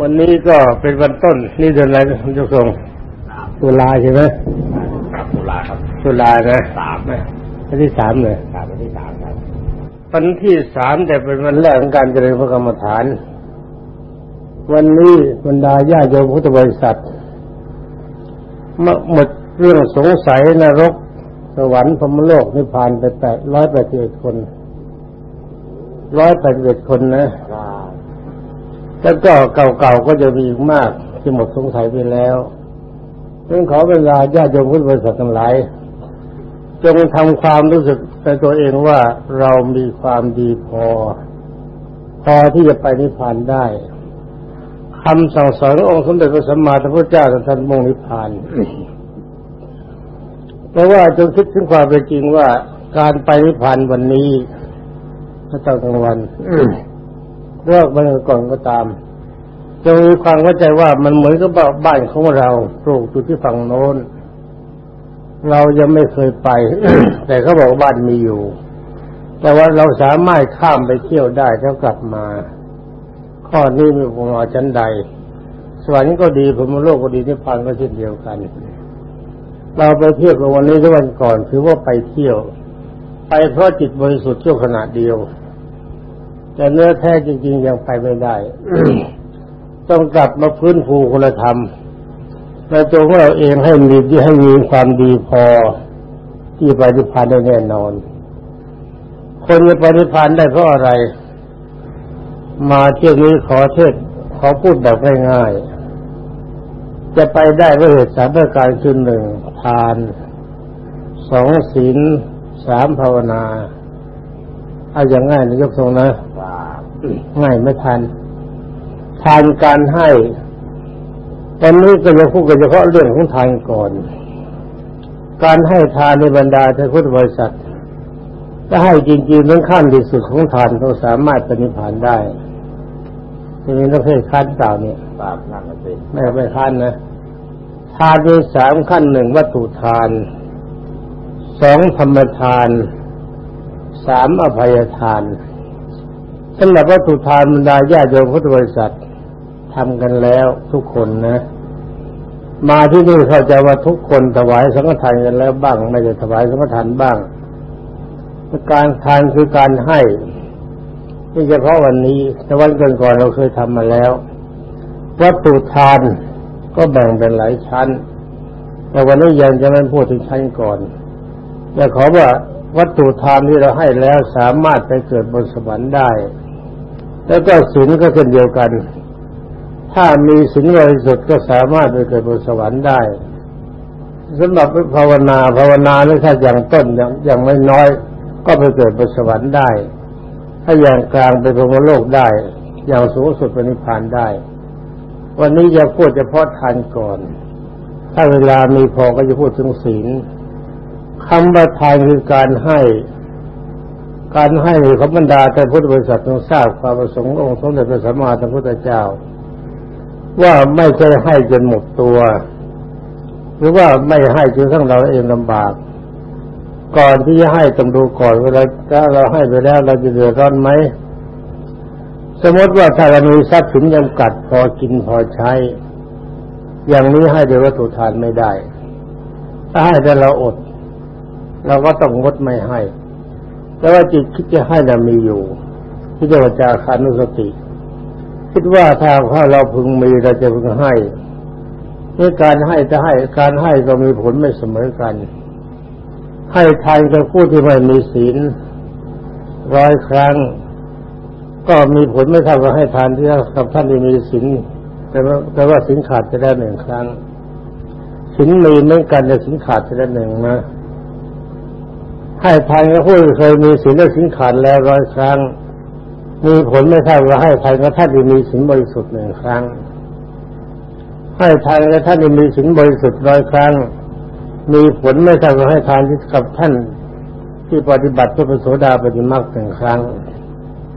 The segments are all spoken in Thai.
วันนี้ก็เป็นวันต้น นี่เดือนอะไรนะคุณเจ้าทรงตุลาใช่ไหมครับตุลาครับตุลานะสามวันที่สามเลยครับวันที่สามครับวันที่สามแต่เป็นวันแรกของการเจริญพระกรรมฐาน วันนี้บรรดาญาโยมพุทธบริษัทเมื่อหมดเรื่องสงสัยนรก สวรรค์พรหมโลกนิพพานไปแปดร้อยแปดสิบเอ็ดคนร้อยแปดสิบเอ็ดคนนะ แล้วก็เก่าๆก็จะมีอีกมากที่หมดสงสัยไปแล้วเรื่องขอเวลาญาติโยมพุทธบริษัททั้งหลายจงทำความรู้สึกในตัวเองว่าเรามีความดีพอ พอที่จะไปนิพพานได้คำสั่งสอนององค์สมเด็จพระสัมมาสัมพุทธเจ้าท่านมุ่งนิพพาน เพราะว่าจงคิดถึงความเป็นจริงว่าการไปนิพพานวันนี้ถ้าตอนกลางวัน เลิกมันก่อนก็ตามจงมีความเข้าใจว่ามันเหมือนกับบ้านของเราปลูกอยู่ที่ฝั่งโน้น เรายังไม่เคยไป แต่เขาบอกบ้านมีอยู่ แต่ว่าเราสามารถข้ามไปเที่ยวได้แล้วกลับมา ข้อนี้มีความหมายชั้นใด สวรรค์ก็ดีพรหมโลกก็ดีนิพพานก็เช่นเดียวกัน เราไปเที่ยวกับวันนี้ทุกวันก่อนถือว่าไปเที่ยว ไปเพราะจิตบริสุทธิ์ชั่วขณะเดียว แต่เนื้อแท้จริง ๆ ยังไปไม่ได้ ต้องกลับมาพื้นฟูคุณธรรมในตัวของเราเองให้มีที่ให้มีความดีพอที่ปฏิพันธ์ได้แน่นอน คนจะปฏิพันธ์ได้เพราะอะไร มาเที่ยวนี้ขอเทศขอพูดแบบง่ายๆจะไปได้ก็เหตุสามประการคือหนึ่งทานสองศีลสามภาวนา เอาอย่างง่ายนะยกทรงนะ ง่ายไม่ทันทานการให้ตอนนี้ก็จะพูดกันเฉพาะเรื่องของทานก่อน การให้ทานในบรรดาท่านพุทธบริษัทถ้าให้จริงๆต้องขั้นที่สุดของทานเขาสามารถปฏิพานได้ทีนี้ต้องให้ขั้นเปล่าเนี่ยปราบนั่นนะสิไม่ไม่ขั้นนะทานมีสามขั้นหนึ่งวัตถุทานสองธรรมทานสามอภัยทาน สำหรับวัตถุทานบรรดาญาโยมพุทธบริษัททำกันแล้วทุกคนนะ มาที่นี่เข้าใจว่าทุกคนถวายสังฆทานกันแล้วบ้าง ไม่ได้ถวายสังฆทานบ้าง การทานคือการให้ไม่เฉพาะวันนี้แต่วันก่อนๆเราเคยทำมาแล้ว วัตถุทานก็แบ่งเป็นหลายชั้น แต่วันนี้ยังจะไม่พูดถึงชั้นก่อนแต่ขอว่าวัตถุทานที่เราให้แล้วสามารถไปเกิดบนสวรรค์ได้ แล้วก็ศีลก็เช่นเดียวกัน ถ้ามีศีลบริสุทธิ์ก็สามารถไปเกิดบนสวรรค์ได้สำหรับภาวนาภาวนานี่ถ้าอย่างต้นอย่างอย่างไม่น้อย ก็ไปเกิดบนสวรรค์ได้ ถ้าอย่างกลางไปพรหมโลกได้ อย่างสูงสุดเป็นนิพพานได้ วันนี้จะพูดเฉพาะทานก่อน ถ้าเวลามีพอก็จะพูดถึงศีลคำว่าทานคือการให้ การให้ของบรรดาแต่พุทธบริษัทต้องทราบความประสงค์องค์สมเด็จพระสัมมาสัมพุทธเจ้า ว่าไม่ใช่ให้จนหมดตัว หรือว่าไม่ให้จนทั้งเราเองลำบาก ก่อนที่จะให้ต้องดูก่อนเวลาถ้าเราให้ไปแล้วเราจะเดือดร้อนไหมสมมติว่าถ้าเรามีทรัพย์สินจำกัดพอกินพอใช้ อย่างนี้ให้โดยวัตถุทานไม่ได้ ถ้าให้แต่เราอด เราก็ต้องงดไม่ให้ แต่ว่าจิตคิดจะให้เรามีอยู่ที่จะวจาคานุสติ คิดว่าถ้าถ้าเราพึงมีเราจะพึงให้นี่การให้จะให้การให้ก็มีผลไม่เสมอกัน ให้ทานกับผู้ที่ไม่มีศีลร้อยครั้ง ก็มีผลไม่เท่ากับให้ทานที่กับท่านที่มีศีลแต่ว่าแต่ว่าศีลขาดจะได้หนึ่งครั้งศีลมีเหมือนกันแต่ศีลขาดจะได้หนึ่งนะ ให้ทานกับผู้เคยมีศีลและศีลขาดแล้วร้อยครั้ง มีผลไม่เท่ากับให้ทานกับท่านที่มีศีลบริสุทธิ์หนึ่งครั้ง ให้ทานกับท่านที่มีศีลบริสุทธิ์ร้อยครั้ง มีผลไม่เท่ากับให้ทานที่กับท่านที่ปฏิบัติเพื่อเป็นโสดาปฏิมาหนึ่งครั้ง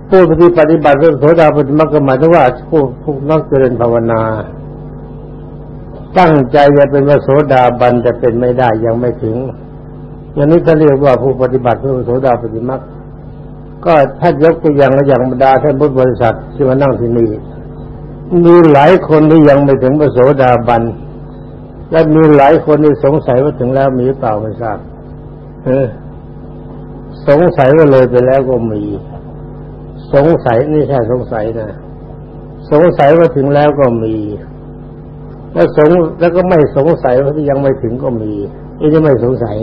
ผู้ที่ปฏิบัติเพื่อโสดาปฏิมาก็หมายถึงว่าผู้ผู้นักเจริญภาวนา ตั้งใจจะเป็นพระโสดาบันจะเป็นไม่ได้ยังไม่ถึง อย่างนี้จะเรียกว่าผู้ปฏิบัติเพื่อโสดาปฏิมากก็ถ้ายกตัวอย่างอย่างบรรดาท่านพุทธบริษัทที่มานั่งที่นี่มีหลายคนที่ยังไม่ถึงพระโสดาบัน และมีหลายคนที่สงสัยว่าถึงแล้วมีหรือเปล่าไม่ทราบเออ สงสัยว่าเลยไปแล้วก็มี สงสัยนี่แค่สงสัยนะสงสัยว่าถึงแล้วก็มี แล้วสงแล้วก็ไม่สงสัยว่าที่ยังไม่ถึงก็มีอันนี้ไม่สงสัย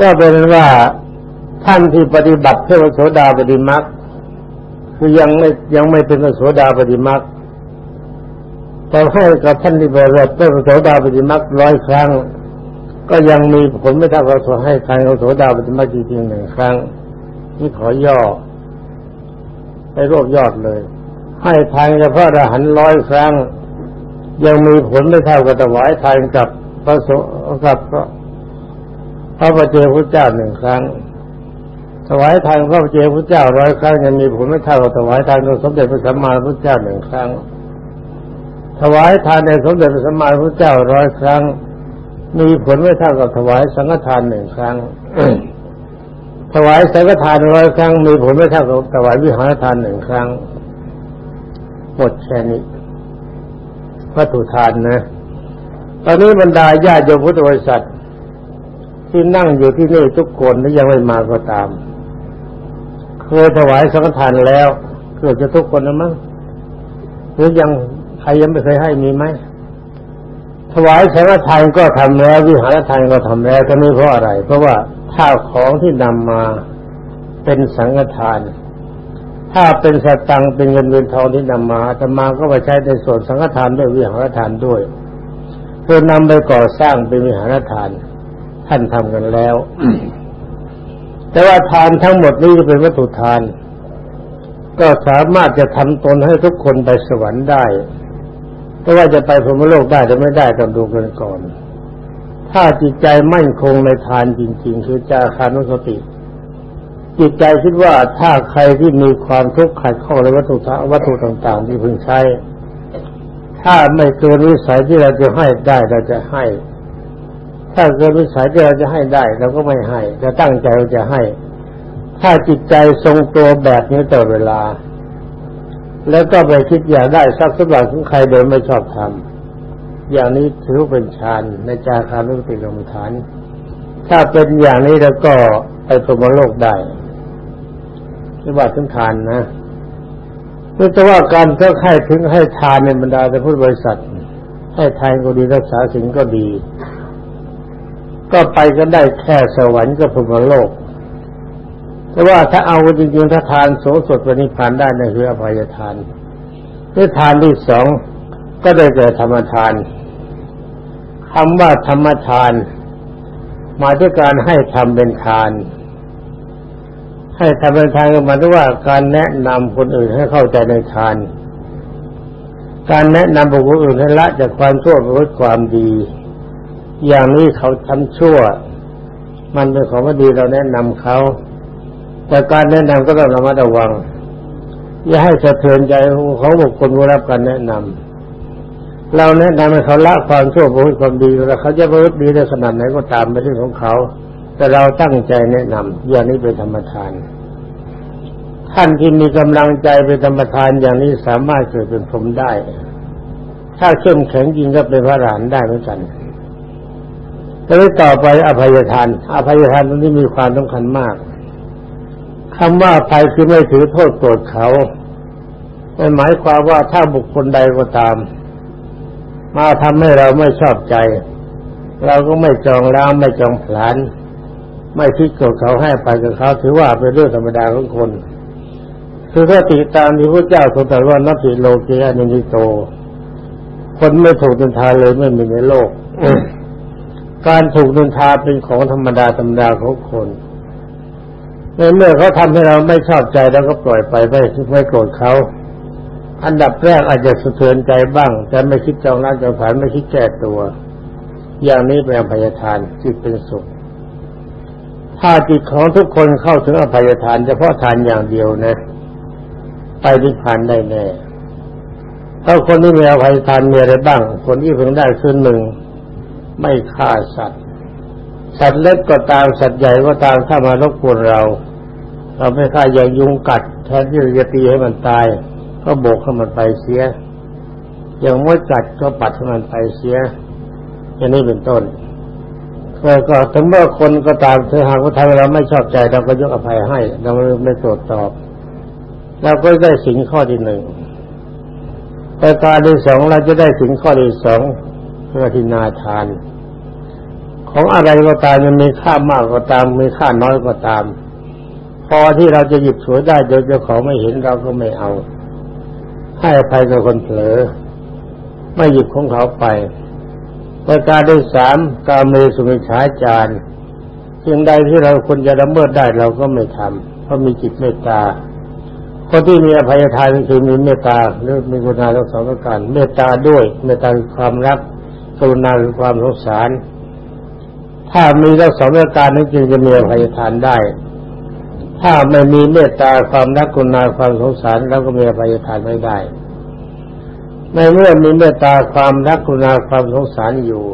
ก็เป็นว่าท่านที่ปฏิบัติเพื่อโสดาปฏิมักคือยังไม่ยังไม่เป็นโสดาปฏิมักแต่ให้กับท่านที่ปฏิบัติเพื่อโสดาปฏิมักร้อยครั้ง ก็ยังมีผลไม่เท่ากับให้ใครโสดาปฏิมักจริงๆหนึ่งครั้งนี่ขอย่อให้รวบยอดเลย ให้ทานกับพระอรหันต์ร้อยครั้ง ยังมีผลไม่เท่ากับถวายทานกับพระโสกับ พระพระเจพุทธเจ้าหนึ่งครั้ง ถวายทานพระปเจพุทธเจ้าร้อยครั้งยังมีผลไม่เท่ากับถวายทานกับสมเด็จพระสัมมาสัมพุทธเจ้าหนึ่งครั้ง ถวายทานในสมเด็จพระสัมมาสัมพุทธเจ้าร้อยครั้ง มีผลไม่เท่ากับถวายสังฆทานหนึ่งครั้งถวายสังฆทานร้อยครั้งมีผลไม่เท่ากับถวายวิหารทานหนึ่งครั้งหมดแค่นี้วัตถุทานนะ ตอนนี้บรรดาญาโยมพุทธบริษัท ที่นั่งอยู่ที่นี่ทุกคนที่ยังไม่มาก็ตาม เคยถวายสังฆทานแล้ว เกือบจะทุกคนนะมั้งหรือยังใครยังไม่เคยให้มีไหมถวายสังฆทานก็ทำแล้ววิหารทานก็ทำแล้วก็นี่เพราะอะไร เพราะว่าถ้าของที่นำมาเป็นสังฆทาน ถ้าเป็นสตังเป็นเงินเงินทองที่นำมาธรรมาก็ไปใช้ในส่วนสังฆทานด้วยวิหารทานด้วยเพื่อนำไปก่อสร้างเป็นวิหารทาน ท่านทำกันแล้ว แต่ว่าทานทั้งหมดนี้จะเป็นวัตถุทาน ก็สามารถจะทำตนให้ทุกคนไปสวรรค์ได้แต่ว่าจะไปพรหมโลกได้หรือไม่ได้ต้องดูกันก่อน ถ้าจิตใจมั่นคงในทานจริง ๆ คือจาคานุสติ จิตใจคิดว่าถ้าใครที่มีความทุกข์ขัดข้องในวัตถุวัตถุต่างๆ ที่พึงใช้ ถ้าไม่เกินวิสัยที่เราจะให้ได้เราจะให้ ถ้าเกินวิสัยที่เราจะให้ได้เราก็ไม่ให้จะตั้งใจเราจะให้ ถ้าจิตใจทรงตัวแบบนี้ตลอดเวลา แล้วก็ไปคิดอยากได้ทรัพย์สมบัติของใครโดยไม่ชอบทำอย่างนี้ถือเป็นฌานในจาคานุสติกรรมฐาน ถ้าเป็นอย่างนี้แล้วก็ไปพรมโลกได้ที่ว่าถึงทานนะแต่ว่าการเจ้าให้ถึงให้ทานในบรรดาแต่พุทธบริษัท ให้ทานก็ดีรักษาสิ่งก็ดี ก็ไปกันได้แค่สวรรค์กับพรมโลก แต่ว่าถ้าเอาจริงๆถ้าทานสูงสุดวันนี้ผ่านได้ในคืออภัยทานที่ทานที่สองก็ได้แก่ธรรมทานคำว่าธรรมทาน มาด้วยการให้ทำเป็นทาน ให้ทำเป็นทานก็หมายถึงว่าการแนะนำคนอื่นให้เข้าใจในทาน การแนะนำบุคคลอื่นให้ละจากความชั่วประพฤติความดี อย่างนี้เขาทำชั่ว มันเป็นของไม่ดีเราแนะนำเขา แต่การแนะนำก็ต้องระมัดระวัง อย่าให้สะเทือนใจของบุคคลผู้รับการแนะนำเราแนะนำให้เขาละความชั่วประพฤติความดีแล้วเขาจะประพฤติดีได้ขนาดไหนก็ตามไปที่องของเขา แต่เราตั้งใจแนะนำอย่างนี้เป็นธรรมทานท่านที่มีกำลังใจเป็นธรรมทานอย่างนี้สามารถเกิดเป็นพรหมได้ ถ้าเข้มแข็งจริงก็เป็นพระอรหันต์ได้เหมือนกัน แล้วต่อไปอภัยทาน อภัยทานตรงนี้มีความสำคัญมากคำว่าอภัยคือไม่ถือโทษโกรธเขาไม่หมายความว่าถ้าบุคคลใดก็ตาม มาทำให้เราไม่ชอบใจ เราก็ไม่จองล้างไม่จองผลาน ไม่คิดโกรธเขาให้ไปกับเขาถือว่าเป็นเรื่องธรรมดาของคน คือถ้าติตามที่พระเจ้าทรงตรัสว่านัตติโลเกอนินิโต คนไม่ถูกดินทาเลยไม่มีในโลก การถูกดินทาเป็นของธรรมดาธรรมดาของคนในเมื่อเขาทำให้เราไม่ชอบใจแล้วก็ปล่อยไปไม่ไม่โกรธเขาอันดับแรกอาจจะสะเทือนใจบ้าง แต่ไม่คิดจองร้านจองผานไม่คิดแก้ตัว อย่างนี้เป็นอภัยทานจิตเป็นสุข ถ้าจิตของทุกคนเข้าถึงอภัยทานเฉพาะทานอย่างเดียวนะ ไปนิพพานได้แน่ถ้าคนที่มีอภัยทานมีอะไรบ้าง คนที่เพิ่งได้คือหนึ่ง ไม่ฆ่าสัตว์ สัตว์เล็กก็ตามสัตว์ใหญ่ก็ตามถ้ามารบกวนเรา เราไม่ฆ่าอย่างยุงกัด แทนที่จะตีให้มันตาย ก็โบกให้มันไปเสีย อย่างมดกัดก็ปัดให้มันไปเสีย อย่างนี้เป็นต้นก็ก็ถึงเมื่อคนก็ตามเธอหากว่าทำเราไม่ชอบใจเราก็ยกอภัยให้ เราไม่โกรธตอบเราก็ได้สิ่งข้อที่หนึ่งประการที่สองเราจะได้สิ่งข้อที่สองเพื่อทินาทาน ของอะไรก็ตามมันมีค่ามากก็ตามมีค่าน้อยก็ตาม พอที่เราจะหยิบฉวยได้โดยเจ้าของไม่เห็นเราก็ไม่เอา ให้อภัยกับคนเผลอไม่หยิบของเขาไปประการที่สามการเมสุมิฉาจารสิ่งใดที่เราควรจะละเมิดได้เราก็ไม่ทำเพราะมีจิตเมตตาคนที่มีอภัยทานคือมีเมตตาหรือมีกรุณาทั้งสองประการ เมตตาด้วยเมตตาคือความรักกรุณาคือความสงสาร ถ้ามีทั้งสองประการนี้จึงจะมีอภัยทานได้ ถ้าไม่มีเมตตาความรักกรุณาความสงสารเราก็มีอภัยทานไม่ได้ ในเมื่อมีเมตตาความรักกรุณาความสงสารอยู่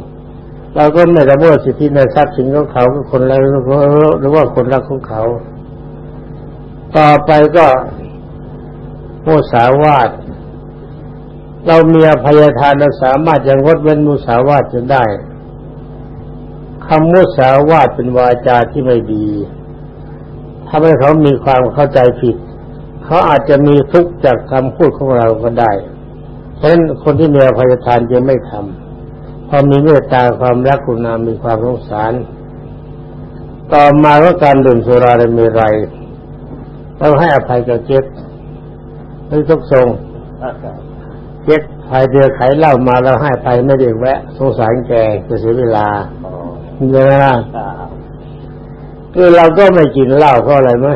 เราก็ไม่ละเมิดสิทธิในทรัพย์สินของเขาก็คนแล้วหรือว่าคนรักของเขา ต่อไปก็โมสาวาทเรามีอภัยทานเราสามารถยังงดเว้นมุสาวาทจนได้ำมุสาวาทเป็นวาจาที่ไม่ดีทำให้เขามีความเข้าใจผิด เขาอาจจะมีทุกข์จากคำพูดของเราก็ได้ เพราะฉะนั้นคนที่มีอภัยทานจะไม่ทำพอมีเมตตาความรักคุณามีความสงสาร ต่อมาก็การดื่มสุราและมีไรเราให้อภัยกับเจ็ดไม่ทุกทรงเจ็ดภายเดือไขเหล้ามาเราให้ไปไม่ได้แวะ สงสารแกจะเสียเวลา เยอะนะคือเราก็ไม่กินเหล้าเพราะอะไรไหม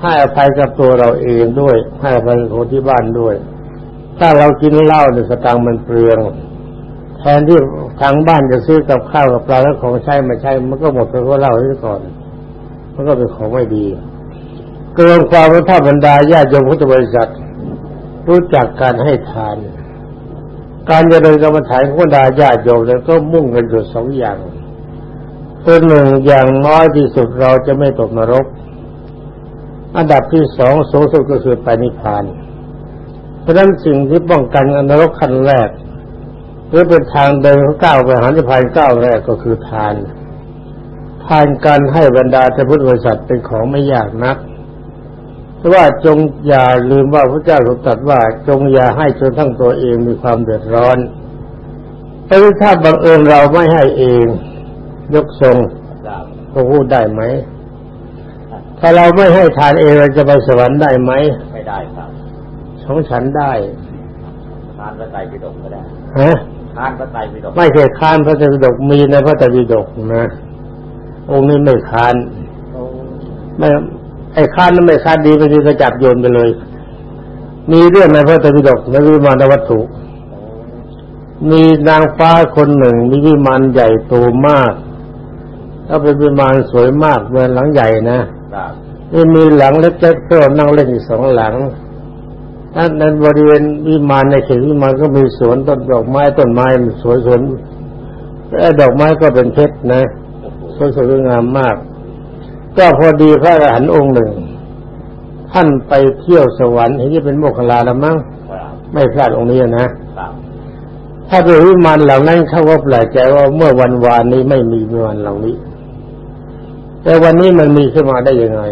ให้อภัยกับตัวเราเองด้วย ให้อภัยกับคนที่บ้านด้วย ถ้าเรากินเหล้าเนี่ยสตางค์มันเปลือง แทนที่ทางบ้านจะซื้อกับข้าวกับปลาแล้วของใช้มาใช้ มันก็หมดไปเพราะเหล้าที่ก่อน มันก็เป็นของไม่ดีเกินความว่าถ้าบรรดาญาโยมพุทธบริษัท รู้จักการให้ทาน การเจริญกรรมฐานของบรรดาญาโยมแล้วก็มุ่งกันอยู่สองอย่าง คือหนึ่งอย่างน้อยที่สุดเราจะไม่ตกนรก อันดับที่สองสูงสุดก็คือไปนิพพานเพราะฉะนั้นสิ่งที่ป้องกันนรกขั้นแรกหรือเป็นทางเดินก้าวไปหานิพพานก้าวแรกก็คือทาน ทานการให้บรรดาเจ้าพุทธบริษัทเป็นของไม่ยากนักแต่ว่าจงอย่าลืมว่าพระเจ้าทรงตรัสว่าจงอย่าให้จนทั้งตัวเองมีความเดือดร้อนแต่ถ้าบังเอิญเราไม่ให้เอง ยกทรงก็พูดได้ไหม ถ้าเราไม่ให้ทานเองเราจะไปสวรรค์ได้ไหม ไม่ได้ครับสองฉันได้ทานพระไตรปิฎกก็ได้ฮะทานพระไตรปิฎกไม่เคยค้านพระไตรปิฎกมีในพระไตรปิฎกนะองค์นี้ไม่ค้านไม่ไอ้ค้านนั้นไม่ค้านดีไม่ดีก็จับโยนไปเลย มีเรื่องในพระไตรปิฎกในวิมานวัตถุมีนางฟ้าคนหนึ่งมีวิมานใหญ่โตมาก แล้วเป็นวิมานสวยมากเมือนหลังใหญ่นะครับนี่มีหลังเล็กๆเพื่อนั่งเล่นอยู่สองหลังนั้นในบริเวณวิมานในเขตวิมานก็มีสวนต้นดอกไม้ต้นไม้สวยสวนและดอกไม้ก็เป็นเพชรนะสวยสวยงามมาก ก็พอดีพระอรหันต์องค์หนึ่ง ท่านไปเที่ยวสวรรค์เห็นจะเป็นโมคคลลาแล้วมั้งครับไม่พลาดองค์นี้นะครับถ้าเป็นวิมานเหล่านั้นเขาก็แปลกใจว่าเมื่อวันวานนี้ไม่มีวิมานเหล่านี้ แต่วันนี้มันมีขึ้นมาได้ยังไง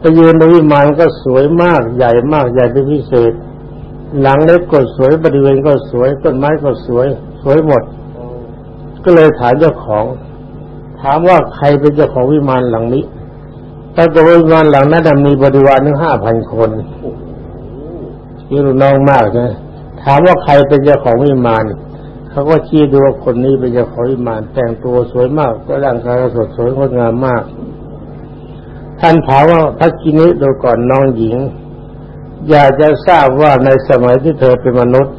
ไปยืนในวิมานก็สวยมากใหญ่มากใหญ่เป็นพิเศษ หลังเล็กก็สวยบริเวณก็สวยต้นไม้ก็สวย สวยหมด ก็เลยถามเจ้าของ ถามว่าใครเป็นเจ้าของวิมานหลังนี้ถ้าตัววิมานหลังนั้นนะมีบริวารถึงห้าพันคนนี่ลูกน้องมากนะถามว่าใครเป็นเจ้าของวิมาน เขาก็ชี้ดูว่าคนนี้เป็นเจ้าของวิมาน แต่งตัวสวยมากก็ร่างกายก็สดสวยงดงามมาก ท่านถามว่าพักกินิดูก่อนน้องหญิง อยากจะทราบว่าในสมัยที่เธอเป็นมนุษย์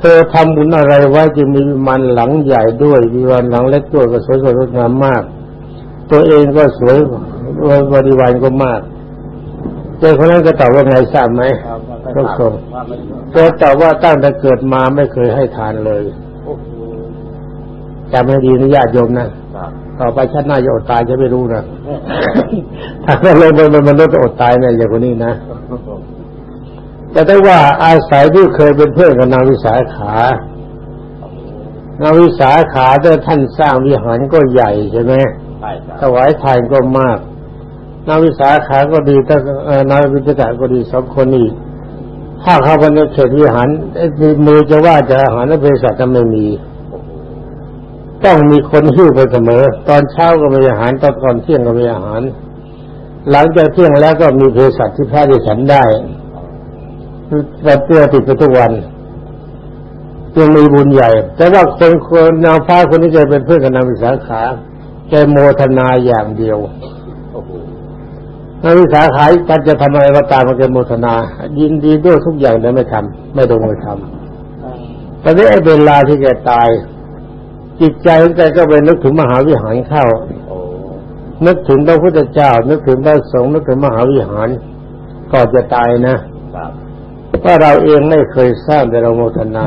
เธอทำบุญอะไรไว้จึงมีมานหลังใหญ่ด้วยวิมานหลังเล็กด้วยก็สวยสดงดงามมาก ตัวเองก็สวยบริวารก็มาก เจ้าคนนั้นก็ตอบว่าไงทราบไหมต้องส่งว่าไม่เธอตอบว่าตั้งแต่เกิดมาไม่เคยให้ทานเลยโอ้โหจำให้ดีนะญาติโยมนะครับต่อไปชาติหน้าจะอดตายจะไม่รู้นะถ้าเราลงไปเป็นมนุษย์จะอดตายเนี่ยอย่างคนนี้นะแแต่ได้ว่าอาศัยที่เคยเป็นเพื่อนกับนางวิสาขานางวิสาขาแต่ท่านสร้างวิหารก็ใหญ่ใช่ไหมใช่ครับถวายทานก็มาก นางวิสาขาก็ดีถ้านางวิจตะก็ดีสองคนนี้ถ้าเข้าไปในเขตวิหารไอ้มือจะว่าจะอาหารและเภสัชจะไม่มี ต้องมีคนหิ้วไปเสมอ ตอนเช้าก็มีอาหารตอนก่อนเที่ยงก็มีอาหาร หลังจากเที่ยงแล้วก็มีเภสัชที่แพทย์ที่ฉันได้แต่เพื่อติดไปทุกวันจึงมีบุญใหญ่ แต่ว่าคนคนนางฟ้าคนที่จะเป็นเพื่อนกับนางวิสาขาแกโมทนาอย่างเดียว นางวิสาขาการจะทำอะไรก็ตามมันแกโมทนา ยินดีด้วยทุกอย่างแต่ไม่ทำไม่ลงมือทำตอนนี้ไอ้เวลาที่แกตาย จิตใจของแกก็ไปนึกถึงมหาวิหารเข้าโอ้นึกถึงพระพุทธเจ้า นึกถึงพระสงฆ์นึกถึงมหาวิหารก่อนจะตายนะครับว่าเราเองไม่เคยสร้างแต่เราโมทนา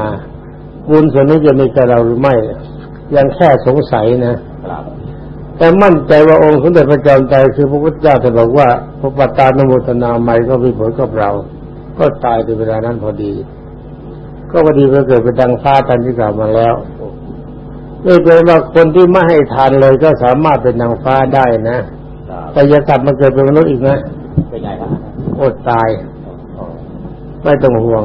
บุญส่วนนี้จะมีกับเราหรือไม่ ยังแค่สงสัยนะครับ แต่มั่นใจว่าองค์สมเด็จพระจอมไตรคือพระพุทธเจ้าท่านบอกว่าพระปัตตานโมทนาใหม่ก็มีผลกับเรา ก็ตายในเวลานั้นพอดี ก็พอดีไปเกิดเป็นดังฟ้าทันที่กล่าวมาแล้วนี่เป็นว่าคนที่ไม่ให้ทานเลยก็สามารถเป็นนางฟ้าได้นะ แต่อย่ากลับมาเกิดเป็นมนุษย์อีกนะเป็นไงครับอดตาย ไม่ต้องห่วง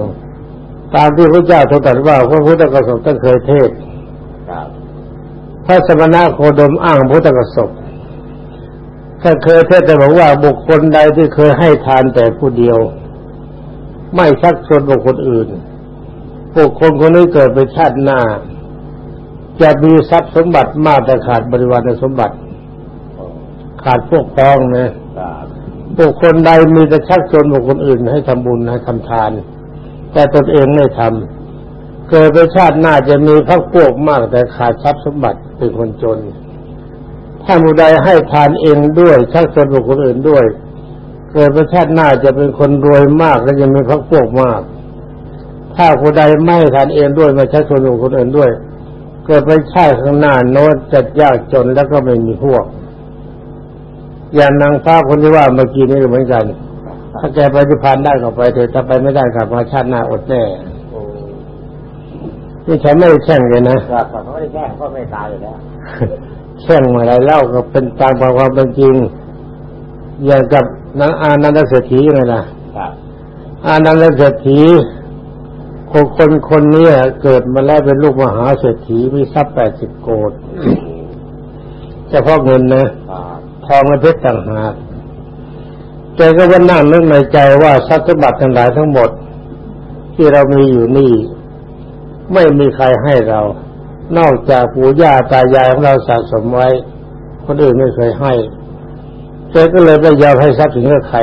ตามที่พระเจ้าทรงตรัสว่าพระพุทธกสบท่านเคยเทศครับ พระสมณะโคดมอ้างพุทธกสบท่าเคยเทศน์แต่บอกว่าบุคคลใดที่เคยให้ทานแต่ผู้เดียว ไม่ชักชวนบุคคลอื่น บุคคลคนนี้เกิดไปชาติหน้า จะมีทรัพย์สมบัติมากแต่ขาดบริวารสมบัติ ขาดพวกพ้องนะบุคคลใดมีแต่ชักชวนบุคคลอื่น ให้ทำบุญให้ทำทาน แต่ตนเองไม่ทำ เกิดไปชาติหน้าจะมีพรรคพวกมากแต่ขาดทรัพย์สมบัติเป็นคนจน ถ้าผู้ใดให้ทานเองด้วยชักชวนบุคคลอื่นด้วย เกิดไปชาติหน้าจะเป็นคนรวยมากและจะมีพรรคพวกมาก ถ้าผู้ใดไม่ทานเองด้วยไม่ชักชวนบุคคลอื่นด้วย เกิดไปชาติข้างหน้าโน้นจะยากจนแล้วก็ไม่มีพวก อย่างนางฟ้าคนที่ว่าเมื่อกี้นี่ก็เหมือนกันถ้าแกไปที่พานได้ก็ไปเถอะถ้าไปไม่ได้กลับมาชาติหน้าอดแน่ นี่ฉันไม่ได้แช่งเลยนะครับเขาไม่ได้แกล้งก็ไม่ตายอยู่แล้วแช่งมาอะไรเล่าก็เป็นตามความเป็นจริง อย่างกับนางอานันทเศรษฐีไงล่ะครับอานันทเศรษฐีคนคนคนเนี้ยเกิดมาแล้วเป็นลูกมหาเศรษฐีมีทรัพย์แปดสิบโกดเฉพาะเงินนะครับทองและเพชรต่างหากแกก็ว่านั่งนึกในใจว่าทรัพย์สมบัติทั้งหลายทั้งหมด ที่เรามีอยู่นี่ ไม่มีใครให้เรา นอกจากปู่ย่าตายายของเราสะสมไว้ คนอื่นไม่เคยให้แกก็เลยไม่ยอมให้ทรัพย์สินกับใคร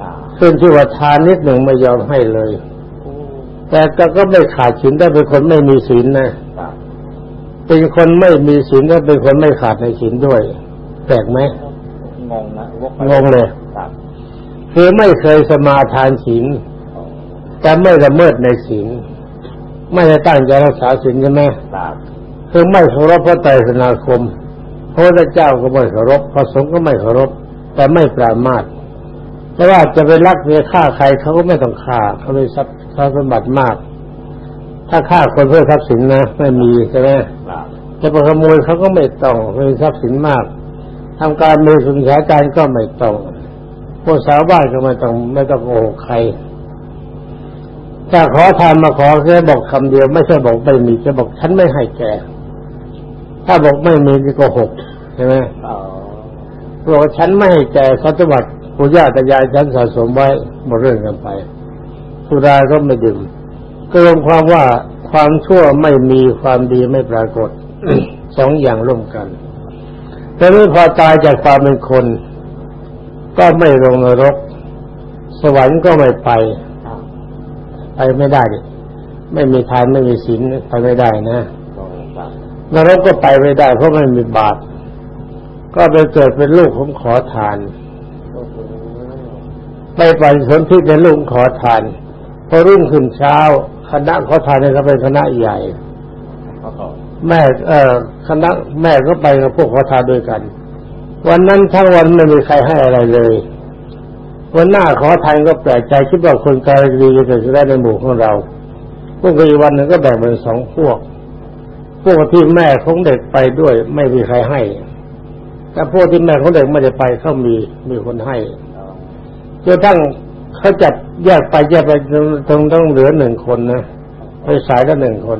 ครับขึ้นที่ว่าทานนิดหนึ่งไม่ยอมให้เลยโอ้แต่ก็ก็ไม่ขาดศีลได้เป็นคนไม่มีศีลนะครับเป็นคนไม่มีศีลและเป็นคนไม่ขาดในศีลด้วย แปลกไหมงงนะวกไปงงเลยครับคือไม่เคยสมาทานศีลโอ้แต่ไม่ละเมิดในศีล ไม่ได้ตั้งใจรักษาศีลใช่ไหมครับคือไม่เคารพพระไตรสนาคมพระพุทธเจ้าก็ไม่เคารพพระสงฆ์ก็ไม่เคารพแต่ไม่ปรามาสแต่ว่าจะไปรักไปฆ่าใครเขาก็ไม่ต้องฆ่าเขามีทรัพย์ทรัพย์สมบัติมาก ถ้าฆ่าคนเพื่อทรัพย์สินนะไม่มีใช่ไหมครับจะไปขโมยเขาก็ไม่ต้องมีทรัพย์สินมากทำการมีสุนทรการก็ไม่ต้องพวกสาวบ้านก็ไม่ต้องไม่ต้องโกหกใคร ถ้าขอทานมาขอแค่บอกคำเดียว ไม่ใช่บอกไม่มีจะบอกฉันไม่ให้แกถ้าบอกไม่มีนี่โก็หกใช่ไหมบอกฉันไม่ให้แกเขาจะบัติปู่ย่าตายายฉันสะสมไว้หมดเรื่องกันไปสุราก็ไม่ดื่มก็รวมความว่าความชั่วไม่มีความดีไม่ปรากฏสองอย่างร่วมกันแต่เมื่อพอตายจากความเป็นคน ก็ไม่ลงนรก สวรรค์ก็ไม่ไป ไปไม่ได้ดิไม่มีทานไม่มีศีลไปไม่ได้นะโอ้ครับนรกก็ไปไม่ได้ เพราะไม่มีบาปก็ไปเกิดเป็นลูกของขอทานโอ้โหไปปฏิสนธิเป็นลูกขอทานพอรุ่งขึ้นเช้าคณะขอทานเนี่ยเขาเป็นคณะใหญ่เขาต่อแม่เอ่อคณะแม่ก็ไปกับพวกขอทานด้วยกัน วันนั้นทั้งวันไม่มีใครให้อะไรเลย วันหน้าขอทานก็แปลกใจคิดว่าคนการดีจะเกิดได้ในหมู่ของเรา พวกอีวันหนึ่งก็แบ่งเป็นสองพวก พวกที่แม่ของเด็กไปด้วยไม่มีใครให้ แต่พวกที่แม่ของเด็กไม่ได้ไปเขามีมีคนให้จนทั้งเขาจัดแยกไปแยกไปจนต้องเหลือหนึ่งคนนะไปสายละหนึ่งคน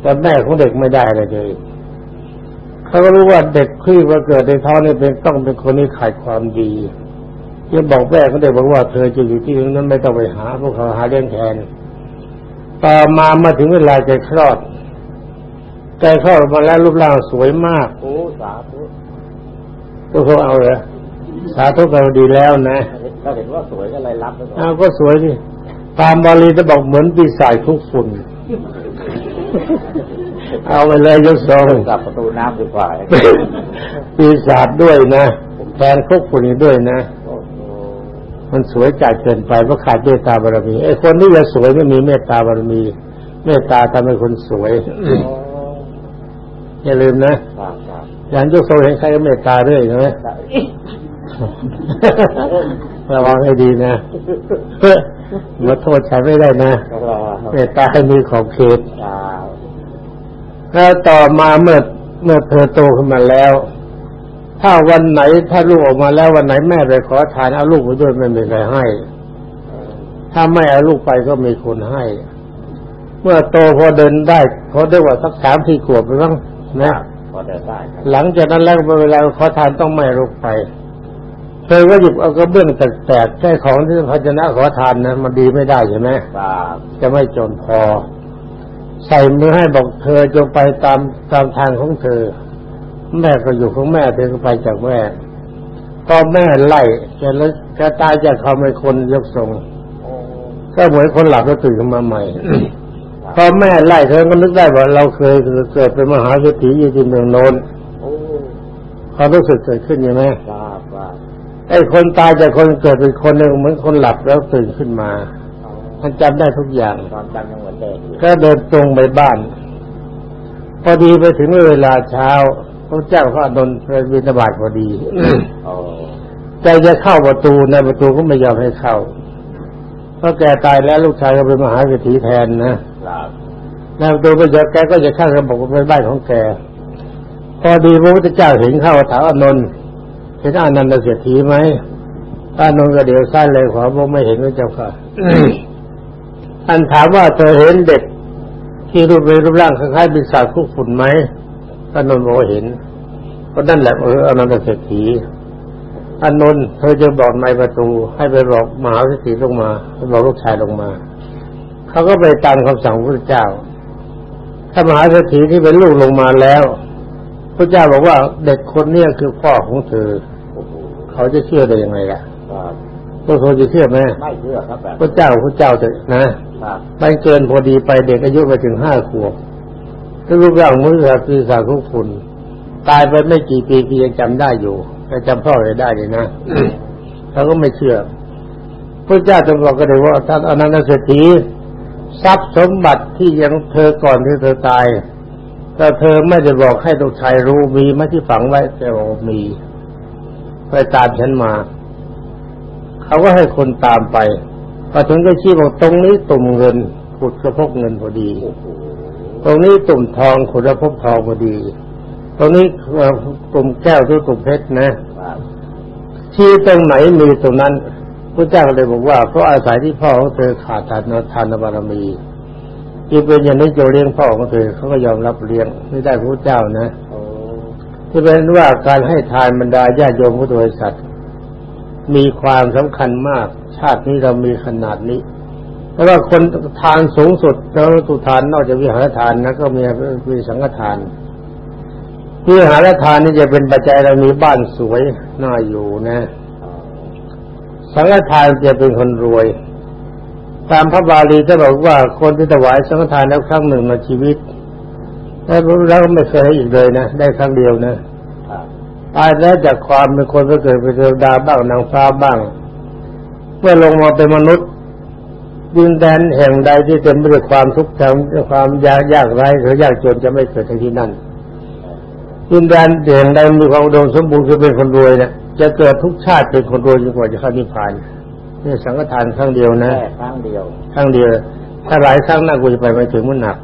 แต่แม่ของเด็กไม่ได้อะเลยเขาก็รู้ว่าเด็กที่มาเกิดในท้องนี่เป็นต้องเป็นคนที่ขาดความดี ยังบอกแม่ของเด็กบอกว่าเธอจะอยู่ที่นั้นไม่ต้องไปหา พวกเขาหาเลี้ยงแทน ต่อมามาถึงเวลาแกคลอดแกคลอดออกมาแล้วรูปร่างสวยมาก โอ้สาธุพวกเขาเอาเหรอสาธุกันดีแล้วนะถ้าเห็นว่าสวยก็เลยรับไปก่อนอ้าวก็สวยดิตามบาลีจะบอกเหมือนปีศาจคุกฝุ่นเอาไปเลยยกทรงกลับประตูน้ำดีกว่าปีศาจด้วยนะแทนคุกฝุ่นอีกด้วยนะโอ้โห มันสวยจัดเกินไปเพราะขาดเมตตาบารมีไอ้คนที่จะสวยไม่มีเมตตาบารมี เมตตาทำให้คนสวยอย่าลืมนะครับครับอย่างยกทรงเห็นใครก็เมตตาเรื่อยใช่ไหมระวังให้ดีนะมาโทษใช้ไม่ได้นะเมตตาให้มีขอบเขตครับแล้วต่อมาเมื่อเมื่อเธอโตขึ้นมาแล้ว ถ้าวันไหนถ้าลูกออกมาแล้ววันไหนแม่ไปขอทานเอาลูกไปด้วยไม่มีใครให้ ถ้าไม่เอาลูกไปก็มีคนให้ เมื่อโตพอเดินได้พอได้ว่าสักสามสี่ขวบไปบ้างนะพอเดินได้ครับหลังจากนั้นแล้วเวลาขอทานต้องไม่ลุกไปเธอก็หยิบเอากระเบื้องแตกๆแค่ของที่ภาชนะขอทานนะมันดีไม่ได้ใช่ไหมครับจะไม่จนพอ ใส่มือให้บอกเธอจงไปตามตามทางของเธอ แม่ก็อยู่ของแม่เธอก็ไปจากแม่พอแม่ไล่แกแล้วแกตายจากเขาไม่คนยกทรงโอ้ก็เหมือนคนหลับแล้วตื่นขึ้นมาใหม่พอแม่ไล่เธอก็นึกได้ว่าเราเคยเกิดเป็นมหาเศรษฐีอยู่ที่เมืองโน้นโอ้ความรู้สึกเกิดขึ้นใช่ไหมครับครับไอ้คนตายจากคนเกิดเป็นคนหนึ่งเหมือนคนหลับแล้วตื่นขึ้นมามันจำได้ทุกอย่างตอนจำยังเหมือนเดิมอยู่ก็เดินตรงไปบ้าน พอดีไปถึงเวลาเช้าพ ระเจ้าพระอานนท์ไปบิณฑบาตพอดีโอ้ใจจะเข้าประตูในประตูก็ไม่ยอมให้เข้าเพราะแกตายแล้วลูกชายก็เป็นมหาเศรษฐีแทนนะครับในประตูไม่ยอมแกก็จะเข้าระบอกว่าเป็นบ้านของแก พอดีพระพุทธเจ้าเห็นเข้าถามอานนท์เห็นอานันตเศรษฐีไหมอานนท์ก็เดี๋ยวสั้นเลยขอบอกไม่เห็นพระเจ้าค่ะอันถามว่าเธอเห็นเด็กที่รูปเป็นรูปร่างคล้ายๆปีศาจคุกฝุ่นไหม อานนท์บอกว่าเห็นก็นั่นแหละเอออนันตเศรษฐีอานนท์เธอจะบอกในประตู ให้ไปบอกมหาเศรษฐีลงมาให้บอกลูกชายลงมาเขาก็ไปตามคำสั่งพระเจ้า ถ้ามหาเศรษฐีที่เป็นลูกลงมาแล้วพระเจ้าบอกว่าเด็กคนเนี้ยคือพ่อของเธอโอ้โหเขาจะเชื่อได้ยังไงล่ะครับพวกเขาจะเชื่อไหมไม่เชื่อครับแบบพระเจ้าพระเจ้าเถอะนะครับไม่เกินพอดีไปเด็กอายุไปถึงห้าขวบถ้า รูปร่างมือกับปีศาจคุกฝุ่นตายไปไม่กี่ปีก็ยังจำได้อยู่แต่จำพ่อเลยได้เลยนะเขาก็ไม่เชื่อพระเจ้าจึงบอกกันเลยว่าท่านอนันตเศรษฐีทรัพย์สมบัติที่ยังเธอก่อนที่เธอตาย แต่เธอไม่ได้บอกให้ลูกชายรู้มีไหมที่ฝังไว้แต่บอกว่ามีไปตามฉันมา เขาก็ให้คนตามไปพอถึงก็ชี้บอกตรงนี้ตุ่มเงินขุดกระพบเงินพอดี ตรงนี้ตุ่มทองขุดกระพบทองพอดี ตรงนี้ตุ่มแก้วหรือตุ่มเพชรนะที่ตรงไหนมีตรงนั้นพระเจ้าเลยบอกว่าเพราะอาศัยที่พ่อของเธอขาดทานทานบารมีที่เป็นอย่างนี้จะเลี้ยงพ่อของเธอเขาก็ยอมรับเลี้ยงไม่ได้พระเจ้านะที่เป็นว่าการให้ทานบรรดาญาโยมพุทธบริษัทมีความสำคัญมาก ชาตินี้เรามีขนาดนี้ เพราะว่าคนทานสูงสุดแล้วตุทานนอกจากวิหารทานนะก็มีมีสังฆทานวิหารทานนี่จะเป็นปัจจัยเรามีบ้านสวยน่าอยู่นะ สังฆทานจะเป็นคนรวย ตามพระบาลีจะบอกว่าคนที่ถวายสังฆทานแล้วครั้งหนึ่งในชีวิตแล้วแล้วก็ไม่เคยให้อีกเลยนะได้ครั้งเดียวนะตายแล้วจากความเป็นคนก็เกิดเป็นเทวดาบ้างนางฟ้าบ้างเมื่อลงมาเป็นมนุษย ดินแดนแห่งใดที่เต็มไปด้วยความทุกข์ทางความยากยากไร้หรือยากจนจะไม่เกิดในที่นั่นดินแดนแห่งใดมีความอุดมสมบูรณ์คือเป็นคนรวยเนี่ยจะเกิดทุกชาติเป็นคนรวยจนกว่าจะเข้านิพพานนี่สังฆทานครั้งเดียวนะแค่ครั้งเดียวครั้งเดียว ถ้าหลายครั้งน่ากูจะไปไม่ถึงมันหนัก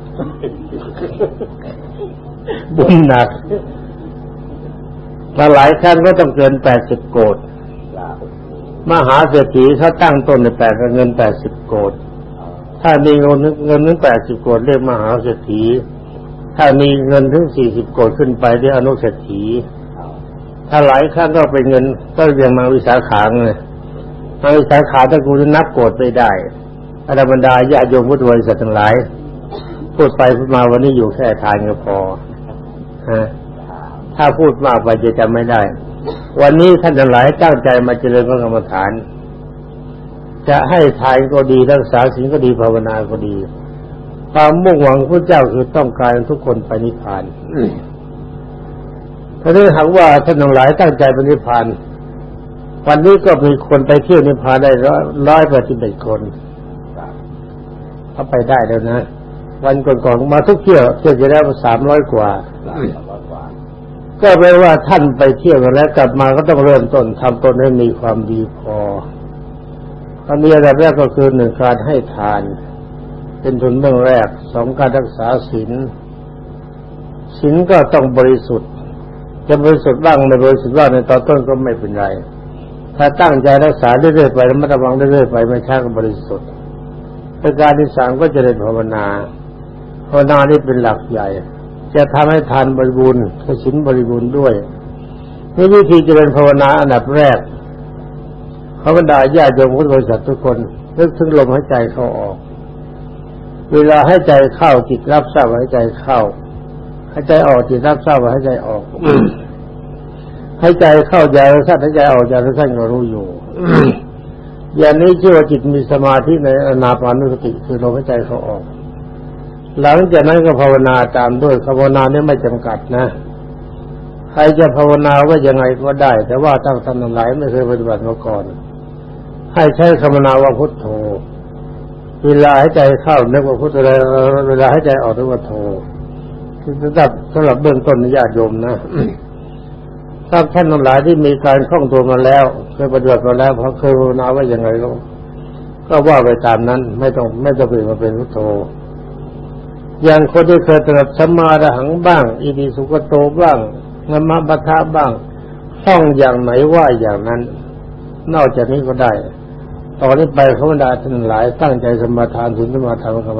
บุญหนักถ้าหลายครั้งก็ต้องเกินแปดสิบโกดครับ มหาเศรษฐีเขาตั้งต้นในแปดเงินแปดสิบโกดถ้ามีเงินเงินถึงแปดสิบโกดเรียกมหาเศรษฐี ถ้ามีเงินถึงสี่สิบโกดขึ้นไปเรียกอนุเศรษฐี ถ้าหลายครั้งก็เป็นเงินก็เรียกมาวิสาขาไงมาวิสาขาถ้ากูจะนับโกดไม่ได้อรบรรดาญาโยมพุทธบริษัททั้งหลาย พูดไปพูดมาวันนี้อยู่แค่ทานก็พอฮะถ้าพูดมากไปจะจำไม่ได้ วันนี้ท่านทั้งหลายตั้งใจมาเจริญพระกรรมฐาน จะให้ทานก็ดีรักษาศีลก็ดีภาวนาก็ดีความมุ่งหวังพระเจ้าคือต้องการทุกคนไปนิพพานถ้าถ้หากว่าท่านทั้งหลายตั้งใจไปนิพพานวันนี้ก็มีคนไปเที่ยวนิพพานได้ร้อยร้อยแปดสิบเอ็ดคนเขาไปได้แล้วนะ วันก่อนๆมาทุกเที่ยวเที่ยวจะได้มาสามร้อยกว่า ก็แปลว่าท่านไปเที่ยวกันแล้วกลับมาก็ต้องเริ่มต้นทำตนให้มีความดีพออันนี้อันดับแรกก็คือหนึ่งการให้ทาน เป็นทุนเรื่องแรกสองการรักษาศีลศีลก็ต้องบริสุทธิ์ จะบริสุทธิ์บ้างไม่บริสุทธิ์บ้างในตอนต้นก็ไม่เป็นไร ถ้าตั้งใจรักษาเรื่อยๆไประมัดระวังเรื่อยๆไปไม่ช้าก็บริสุทธิ์ประการที่สามก็จะเริญภาวนาภาวนานี่เป็นหลักใหญ่ จะทำให้ทานบริบูรณ์ให้ศีลบริบูรณ์ด้วยนี่วิธีเจริญภาวนาอันดับแรกเขาบรรดาญาติโยมพุทธบริษัททุกคนนึกถึงลมหายใจเข้าออก เวลาให้ใจเข้าจิตรับทราบว่าให้ใจเข้าให้ใจออกจิตรับทราบว่าให้ใจออกให้ใจเข้าใจรู้สั้นให้ใจออกใจรู้สั้นก็รู้อยู่อย่างนี้ชื่อว่าจิตมีสมาธิในอนาปานุสติคือลมหายใจเข้าออก หลังจากนั้นก็ภาวนาตามด้วยภาวนาเนี่ยไม่จำกัดนะ ใครจะภาวนาว่ายังไงก็ได้ แต่ว่าตั้งท่านทั้งหลายไม่เคยปฏิบัติมาก่อน ให้ใช้คำนาว่าพุทโธ เวลาให้ใจเข้านึกว่าพุทโธเวลาให้ใจออกนึกว่าโธคือสำหรับสำหรับเบื้องต้นญาติโยมนะถ้าท่านทั้งหลายที่มีการคล่องตัวมาแล้วเคยปฏิบัติมาแล้วเพราะเคยภาวนาว่ายังไงก็ ก็ว่าไปตามนั้น ไม่ต้องไม่ต้องเปลี่ยนมาเป็นพุทโธ อย่างคนที่เคยตรัสสัมมาระหังบ้าง อิติสุกโตบ้างนมปัทะบ้างท่องอย่างไหนว่าอย่างนั้น นอกจากนี้ก็ได้ ตอนนี้ไปเขาบรรดาท่านหลายตั้งใจสมาทานถึงสมาทานกรรม